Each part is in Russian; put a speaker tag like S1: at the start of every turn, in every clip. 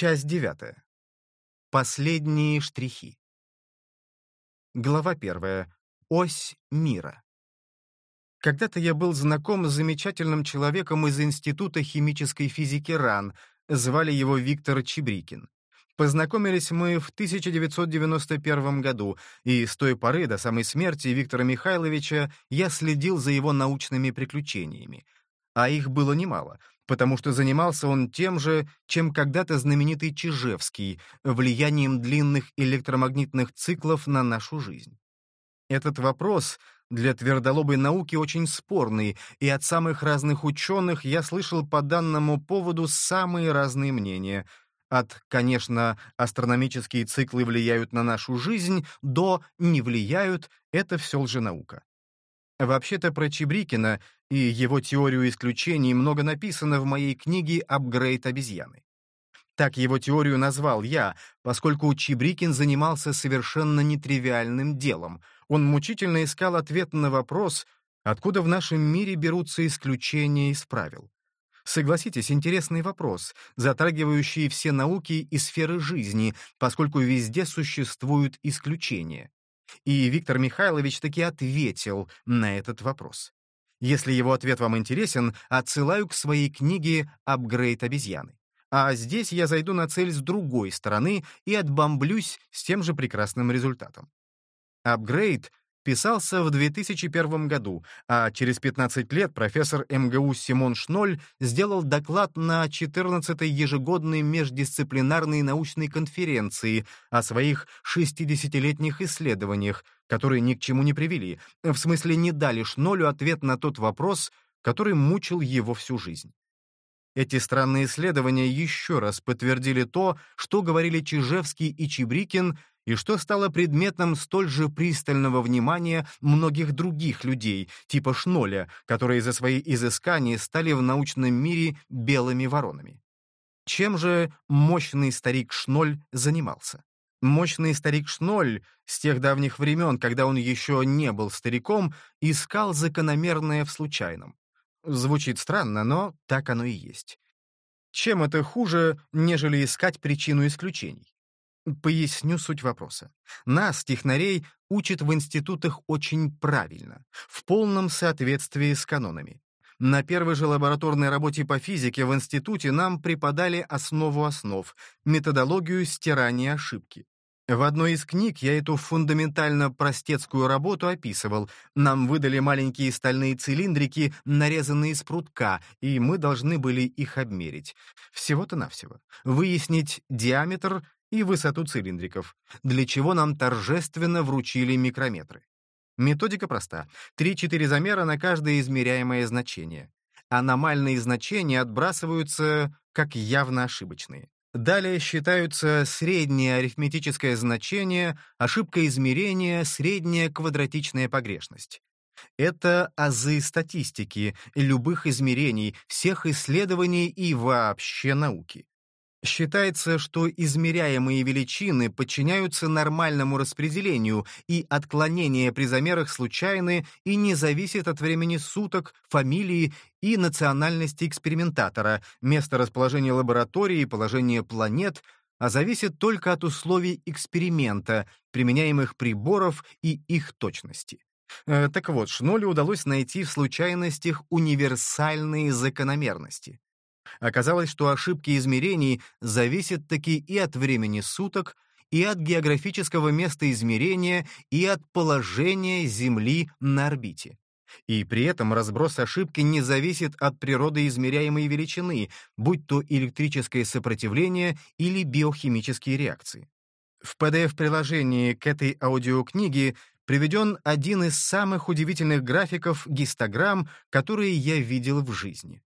S1: Часть девятая. Последние штрихи. Глава первая. Ось мира. Когда-то я был знаком с замечательным человеком из Института химической физики РАН, звали его Виктор Чебрикин. Познакомились мы в 1991 году, и с той поры до самой смерти Виктора Михайловича я следил за его научными приключениями. А их было немало, потому что занимался он тем же, чем когда-то знаменитый Чижевский, влиянием длинных электромагнитных циклов на нашу жизнь. Этот вопрос для твердолобой науки очень спорный, и от самых разных ученых я слышал по данному поводу самые разные мнения — от, конечно, астрономические циклы влияют на нашу жизнь, до «не влияют» — это все лженаука. Вообще-то про Чебрикина и его теорию исключений много написано в моей книге «Апгрейд обезьяны». Так его теорию назвал я, поскольку Чебрикин занимался совершенно нетривиальным делом. Он мучительно искал ответ на вопрос, откуда в нашем мире берутся исключения из правил. Согласитесь, интересный вопрос, затрагивающий все науки и сферы жизни, поскольку везде существуют исключения. И Виктор Михайлович таки ответил на этот вопрос. Если его ответ вам интересен, отсылаю к своей книге «Апгрейд обезьяны». А здесь я зайду на цель с другой стороны и отбомблюсь с тем же прекрасным результатом. Апгрейд писался в 2001 году, а через 15 лет профессор МГУ Симон Шноль сделал доклад на 14-й ежегодной междисциплинарной научной конференции о своих 60-летних исследованиях, которые ни к чему не привели, в смысле не дали Шнолю ответ на тот вопрос, который мучил его всю жизнь. Эти странные исследования еще раз подтвердили то, что говорили Чижевский и Чебрикин и что стало предметом столь же пристального внимания многих других людей, типа Шноля, которые за свои изыскания стали в научном мире белыми воронами. Чем же мощный старик Шноль занимался? Мощный старик Шноль с тех давних времен, когда он еще не был стариком, искал закономерное в случайном. Звучит странно, но так оно и есть. Чем это хуже, нежели искать причину исключений? Поясню суть вопроса. Нас, технарей, учат в институтах очень правильно, в полном соответствии с канонами. На первой же лабораторной работе по физике в институте нам преподали основу основ — методологию стирания ошибки. В одной из книг я эту фундаментально простецкую работу описывал. Нам выдали маленькие стальные цилиндрики, нарезанные из прутка, и мы должны были их обмерить. Всего-то навсего. Выяснить диаметр и высоту цилиндриков, для чего нам торжественно вручили микрометры. Методика проста. 3-4 замера на каждое измеряемое значение. Аномальные значения отбрасываются как явно ошибочные. Далее считаются среднее арифметическое значение, ошибка измерения, средняя квадратичная погрешность. Это азы статистики, любых измерений, всех исследований и вообще науки. Считается, что измеряемые величины подчиняются нормальному распределению, и отклонения при замерах случайны и не зависят от времени суток, фамилии и национальности экспериментатора, места расположения лаборатории положения планет, а зависят только от условий эксперимента, применяемых приборов и их точности. Э, так вот, Шнолю удалось найти в случайностях универсальные закономерности. Оказалось, что ошибки измерений зависят таки и от времени суток, и от географического места измерения, и от положения Земли на орбите. И при этом разброс ошибки не зависит от природы измеряемой величины, будь то электрическое сопротивление или биохимические реакции. В PDF-приложении к этой аудиокниге приведен один из самых удивительных графиков гистограмм, которые я видел в жизни.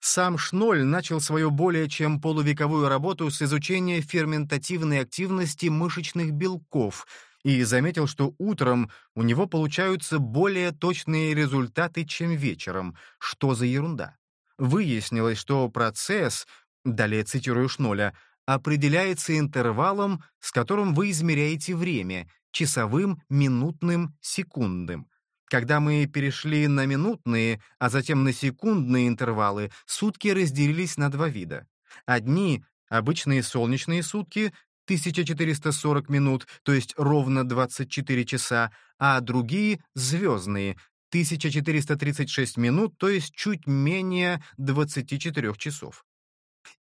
S1: Сам Шноль начал свою более чем полувековую работу с изучения ферментативной активности мышечных белков и заметил, что утром у него получаются более точные результаты, чем вечером. Что за ерунда? Выяснилось, что процесс, далее цитирую Шноля, определяется интервалом, с которым вы измеряете время, часовым, минутным, секундным. Когда мы перешли на минутные, а затем на секундные интервалы, сутки разделились на два вида. Одни Обычные солнечные сутки 1440 минут, то есть ровно 24 часа, а другие — звездные, 1436 минут, то есть чуть менее 24 часов.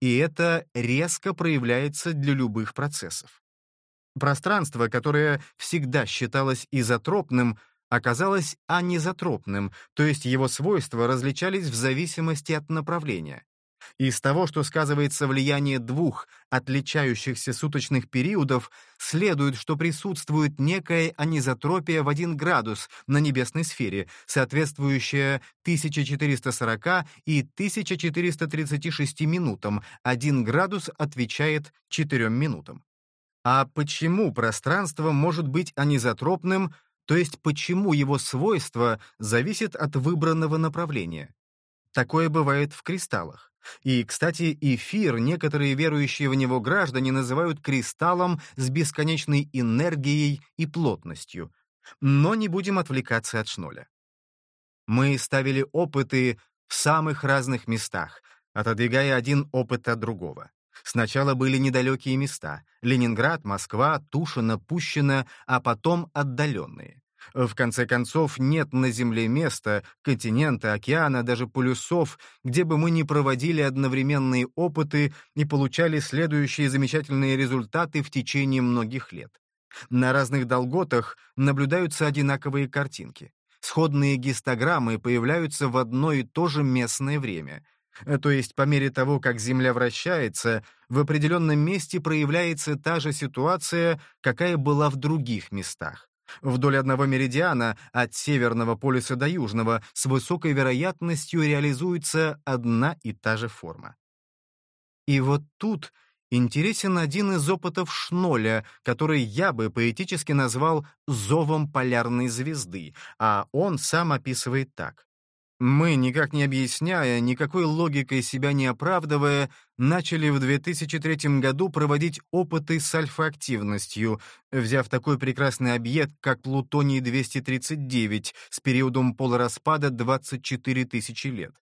S1: И это резко проявляется для любых процессов. Пространство, которое всегда считалось изотропным, оказалось анизотропным, то есть его свойства различались в зависимости от направления. Из того, что сказывается влияние двух отличающихся суточных периодов, следует, что присутствует некая анизотропия в 1 градус на небесной сфере, соответствующая 1440 и 1436 минутам. 1 градус отвечает 4 минутам. А почему пространство может быть анизотропным, то есть почему его свойства зависят от выбранного направления? Такое бывает в кристаллах. И, кстати, эфир некоторые верующие в него граждане называют кристаллом с бесконечной энергией и плотностью. Но не будем отвлекаться от шноля. Мы ставили опыты в самых разных местах, отодвигая один опыт от другого. Сначала были недалекие места — Ленинград, Москва, Тушино, Пущино, а потом отдаленные. В конце концов, нет на Земле места, континента, океана, даже полюсов, где бы мы не проводили одновременные опыты и получали следующие замечательные результаты в течение многих лет. На разных долготах наблюдаются одинаковые картинки. Сходные гистограммы появляются в одно и то же местное время. То есть по мере того, как Земля вращается, в определенном месте проявляется та же ситуация, какая была в других местах. Вдоль одного меридиана, от северного полюса до южного, с высокой вероятностью реализуется одна и та же форма. И вот тут интересен один из опытов Шноля, который я бы поэтически назвал «зовом полярной звезды», а он сам описывает так. Мы, никак не объясняя, никакой логикой себя не оправдывая, начали в 2003 году проводить опыты с альфа-активностью, взяв такой прекрасный объект, как Плутоний-239 с периодом полураспада 24 тысячи лет.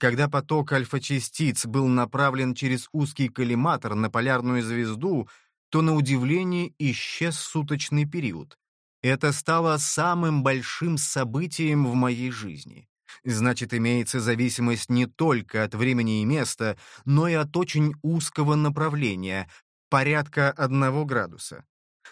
S1: Когда поток альфа-частиц был направлен через узкий коллиматор на полярную звезду, то, на удивление, исчез суточный период. Это стало самым большим событием в моей жизни. Значит, имеется зависимость не только от времени и места, но и от очень узкого направления, порядка одного градуса.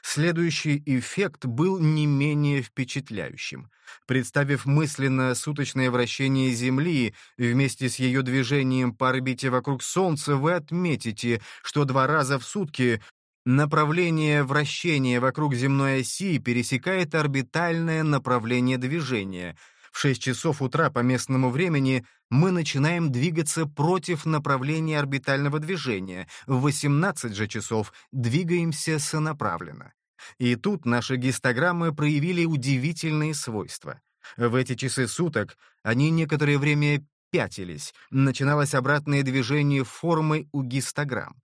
S1: Следующий эффект был не менее впечатляющим. Представив мысленно суточное вращение Земли вместе с ее движением по орбите вокруг Солнца, вы отметите, что два раза в сутки направление вращения вокруг земной оси пересекает орбитальное направление движения — в 6 часов утра по местному времени мы начинаем двигаться против направления орбитального движения, в 18 же часов двигаемся сонаправленно. И тут наши гистограммы проявили удивительные свойства. В эти часы суток они некоторое время пятились, начиналось обратное движение формы у гистограмм.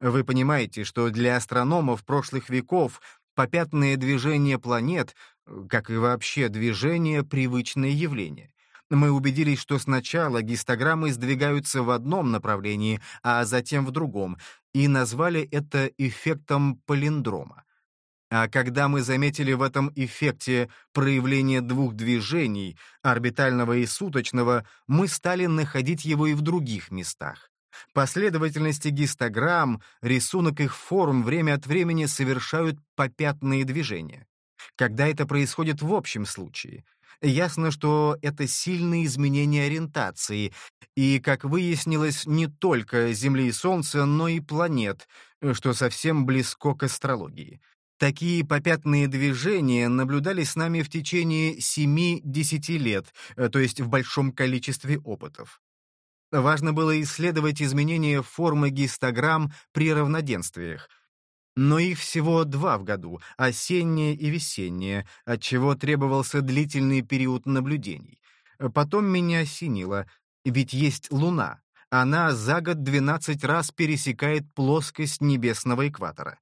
S1: Вы понимаете, что для астрономов прошлых веков попятное движение планет как и вообще движение — привычное явление. Мы убедились, что сначала гистограммы сдвигаются в одном направлении, а затем в другом, и назвали это эффектом палиндрома. А когда мы заметили в этом эффекте проявление двух движений, орбитального и суточного, мы стали находить его и в других местах. Последовательности гистограмм, рисунок их форм время от времени совершают попятные движения когда это происходит в общем случае. Ясно, что это сильные изменения ориентации, и, как выяснилось, не только Земли и Солнца, но и планет, что совсем близко к астрологии. Такие попятные движения наблюдались нами в течение 7-10 лет, то есть в большом количестве опытов. Важно было исследовать изменения формы гистограмм при равноденствиях — но их всего два в году, осеннее и весеннее, отчего требовался длительный период наблюдений. Потом меня осенило, ведь есть Луна. Она за год 12 раз пересекает плоскость небесного экватора.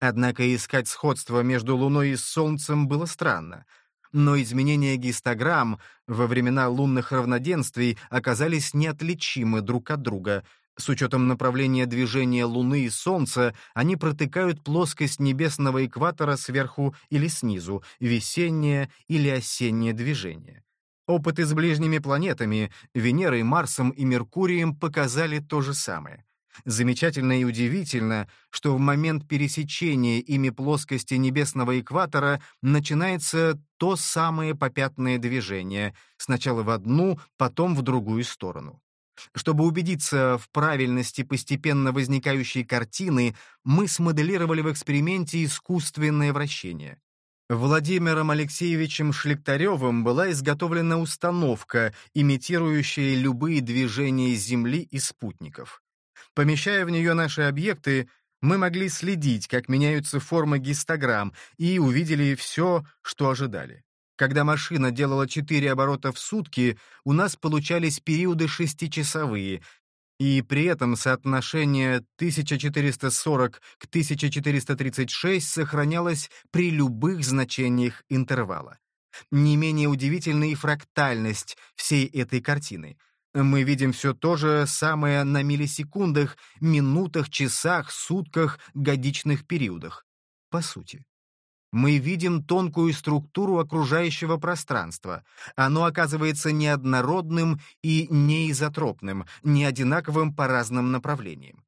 S1: Однако искать сходство между Луной и Солнцем было странно. Но изменения гистограмм во времена лунных равноденствий оказались неотличимы друг от друга, С учетом направления движения Луны и Солнца, они протыкают плоскость небесного экватора сверху или снизу, весеннее или осеннее движение. Опыты с ближними планетами, Венерой, Марсом и Меркурием показали то же самое. Замечательно и удивительно, что в момент пересечения ими плоскости небесного экватора начинается то самое попятное движение, сначала в одну, потом в другую сторону. Чтобы убедиться в правильности постепенно возникающей картины, мы смоделировали в эксперименте искусственное вращение. Владимиром Алексеевичем Шлектаревым была изготовлена установка, имитирующая любые движения Земли и спутников. Помещая в нее наши объекты, мы могли следить, как меняются формы гистограмм, и увидели все, что ожидали. Когда машина делала 4 оборота в сутки, у нас получались периоды шестичасовые, и при этом соотношение 1440 к 1436 сохранялось при любых значениях интервала. Не менее удивительна и фрактальность всей этой картины. Мы видим все то же самое на миллисекундах, минутах, часах, сутках, годичных периодах. По сути мы видим тонкую структуру окружающего пространства. Оно оказывается неоднородным и неизотропным, не одинаковым по разным направлениям.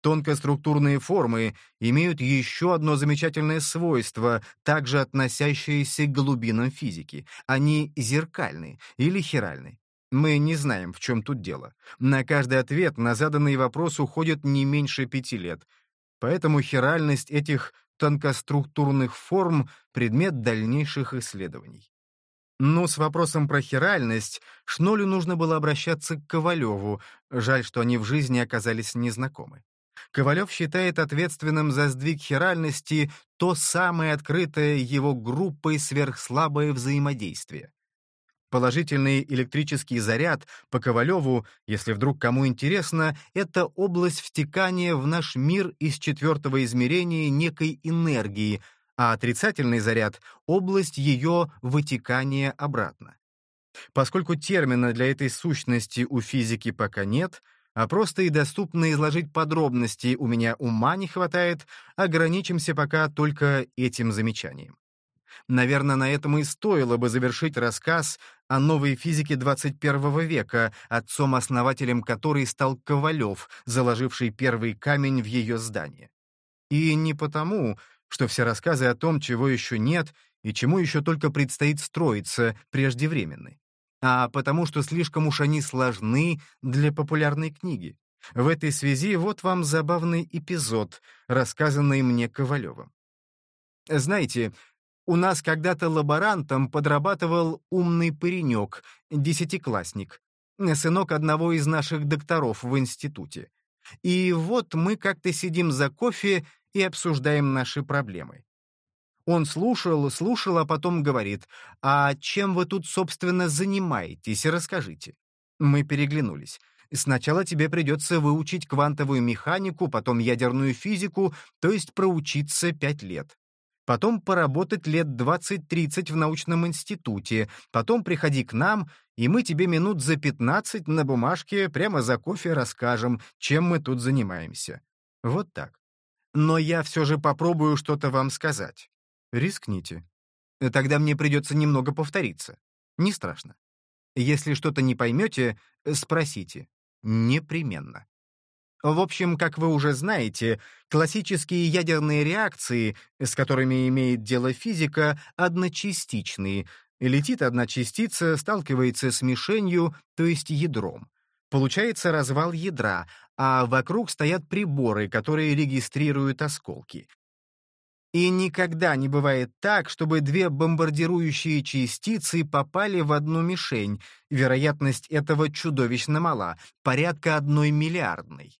S1: Тонкоструктурные формы имеют еще одно замечательное свойство, также относящееся к глубинам физики. Они зеркальны или хиральны. Мы не знаем, в чем тут дело. На каждый ответ на заданный вопрос уходит не меньше пяти лет. Поэтому хиральность этих тонкоструктурных форм предмет дальнейших исследований. Но с вопросом про хиральность Шнолю нужно было обращаться к Ковалеву, жаль, что они в жизни оказались незнакомы. Ковалев считает ответственным за сдвиг хиральности то самое открытое его группой сверхслабое взаимодействие. Положительный электрический заряд по Ковалеву, если вдруг кому интересно, это область втекания в наш мир из четвертого измерения некой энергии, а отрицательный заряд — область ее вытекания обратно. Поскольку термина для этой сущности у физики пока нет, а просто и доступно изложить подробности у меня ума не хватает, ограничимся пока только этим замечанием. Наверное, на этом и стоило бы завершить рассказ о новой физике 21 века, отцом-основателем которой стал Ковалев, заложивший первый камень в ее здание. И не потому, что все рассказы о том, чего еще нет и чему еще только предстоит строиться, преждевременны, а потому что слишком уж они сложны для популярной книги. В этой связи вот вам забавный эпизод, рассказанный мне Ковалевым. Знаете, у нас когда-то лаборантом подрабатывал умный паренек, десятиклассник, сынок одного из наших докторов в институте. И вот мы как-то сидим за кофе и обсуждаем наши проблемы. Он слушал, слушал, а потом говорит, «А чем вы тут, собственно, занимаетесь? Расскажите». Мы переглянулись. Сначала тебе придется выучить квантовую механику, потом ядерную физику, то есть проучиться пять лет потом поработать лет 20-30 в научном институте, потом приходи к нам, и мы тебе минут за 15 на бумажке прямо за кофе расскажем, чем мы тут занимаемся. Вот так. Но я все же попробую что-то вам сказать. Рискните. Тогда мне придется немного повториться. Не страшно. Если что-то не поймете, спросите. Непременно. В общем, как вы уже знаете, классические ядерные реакции, с которыми имеет дело физика, одночастичные. Летит одна частица, сталкивается с мишенью, то есть ядром. Получается развал ядра, а вокруг стоят приборы, которые регистрируют осколки. И никогда не бывает так, чтобы две бомбардирующие частицы попали в одну мишень. Вероятность этого чудовищно мала, порядка одной миллиардной.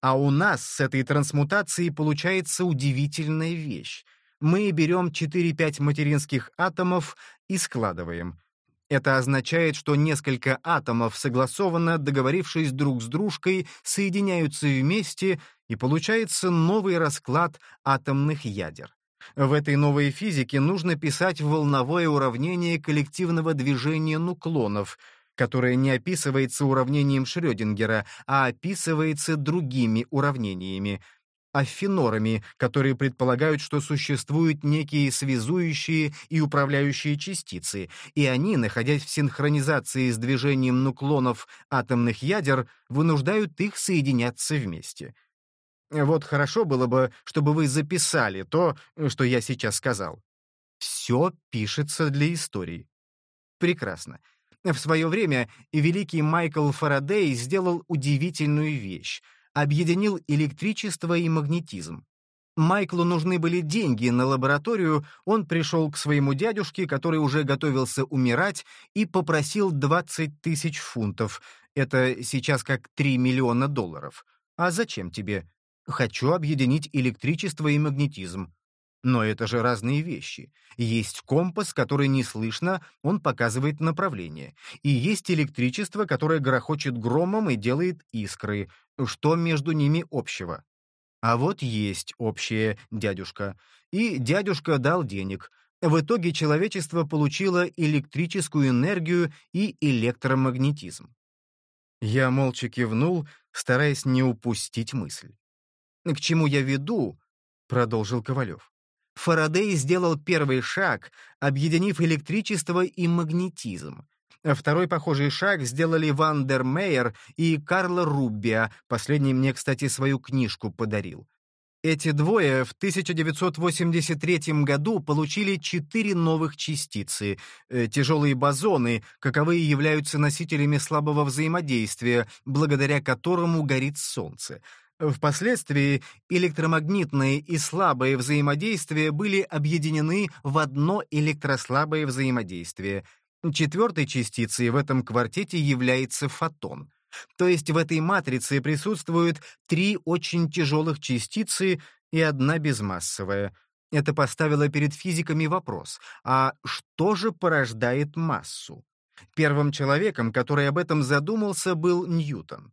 S1: А у нас с этой трансмутацией получается удивительная вещь. Мы берем 4-5 материнских атомов и складываем. Это означает, что несколько атомов, согласованно договорившись друг с дружкой, соединяются вместе, и получается новый расклад атомных ядер. В этой новой физике нужно писать волновое уравнение коллективного движения нуклонов — которое не описывается уравнением Шрёдингера, а описывается другими уравнениями — аффинорами, которые предполагают, что существуют некие связующие и управляющие частицы, и они, находясь в синхронизации с движением нуклонов атомных ядер, вынуждают их соединяться вместе. Вот хорошо было бы, чтобы вы записали то, что я сейчас сказал. Все пишется для истории. Прекрасно. В свое время великий Майкл Фарадей сделал удивительную вещь — объединил электричество и магнетизм. Майклу нужны были деньги на лабораторию, он пришел к своему дядюшке, который уже готовился умирать, и попросил 20 тысяч фунтов. Это сейчас как 3 миллиона долларов. А зачем тебе? Хочу объединить электричество и магнетизм. Но это же разные вещи. Есть компас, который не слышно, он показывает направление. И есть электричество, которое грохочет громом и делает искры. Что между ними общего? А вот есть общее, дядюшка. И дядюшка дал денег. В итоге человечество получило электрическую энергию и электромагнетизм. Я молча кивнул, стараясь не упустить мысль. «К чему я веду?» — продолжил Ковалев. Фарадей сделал первый шаг, объединив электричество и магнетизм. Второй похожий шаг сделали Ван дер Мейер и Карл Руббиа, последний мне, кстати, свою книжку подарил. Эти двое в 1983 году получили четыре новых частицы, э, тяжелые бозоны, каковые являются носителями слабого взаимодействия, благодаря которому горит Солнце. Впоследствии электромагнитные и слабые взаимодействия были объединены в одно электрослабое взаимодействие. Четвертой частицей в этом квартете является фотон. То есть в этой матрице присутствуют три очень тяжелых частицы и одна безмассовая. Это поставило перед физиками вопрос, а что же порождает массу? Первым человеком, который об этом задумался, был Ньютон.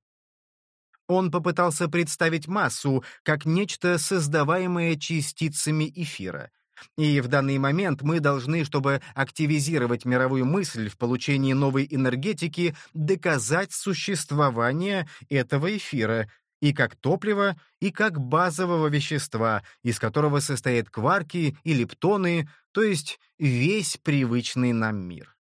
S1: Он попытался представить массу как нечто, создаваемое частицами эфира. И в данный момент мы должны, чтобы активизировать мировую мысль в получении новой энергетики, доказать существование этого эфира и как топлива, и как базового вещества, из которого состоят кварки и лептоны, то есть весь привычный нам мир.